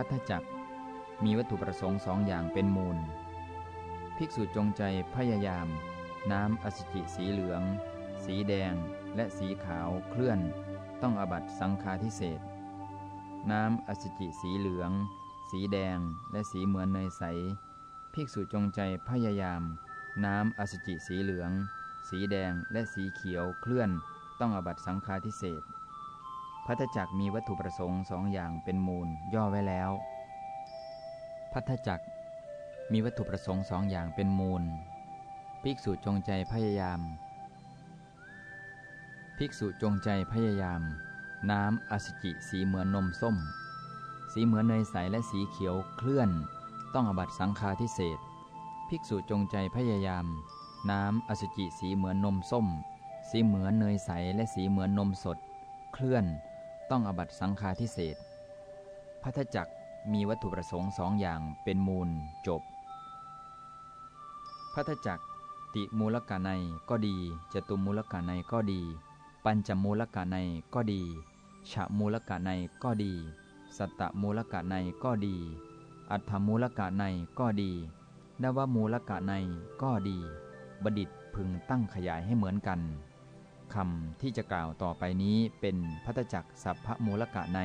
พัทธจักมีวัตถุประสงค์สองอย่างเป็นมูล ภิกษุจงใจพยายาม น้ำอสุจิสีเหลือง สีแดงและสีขาวเคลื่อน ต้องอบัตสังฆาทิเศษน้ำอสุจิสีเหลือง สีแดงและสีเหมือนเนยใส ภิกษุจงใจพยายาม น้ำอสุจิสีเหลือง สีแดงและสีเขียวเคลื่อน ต้องอบัตสังฆาทิเศษ พัทจักมีวัตถุประสงค์สองอย่างเป็นมูลย่อไว้แล้ว พัทจักมีวัตถุประสงค์สองอย่างเป็นมูล ภิกษุจงใจพยายาม ภิกษุจงใจพยายาม น้ำอสุจิสีเหมือนนมส้ม สีเหมือนเนยใสและสีเขียวเคลื่อน ต้องอบัตสังฆาทิเศษภิกษุจงใจพยายาม น้ำอสุจิสีเหมือนนมส้ม สีเหมือนเนยใสและสีเหมือนนมสด เคลื่อน ต้องอบัตสังฆาทิเศษพัทจักมีวัตถุประสงค์สองอย่างเป็นมูลจบพัทจักติมูลกาในก็ดีจตุมูลกาในก็ดี ปัญจมูลกาในก็ดีฉะมูลกาในก็ดี สัตตมูลกาในก็ดี อัฏฐมูลกาในก็ดีนวมูลกาในก็ดี บดิษพึงตั้งขยายให้เหมือนกัน คำที่จะกล่าวต่อไปนี้เป็นพัตจักสัพพมูลกะใน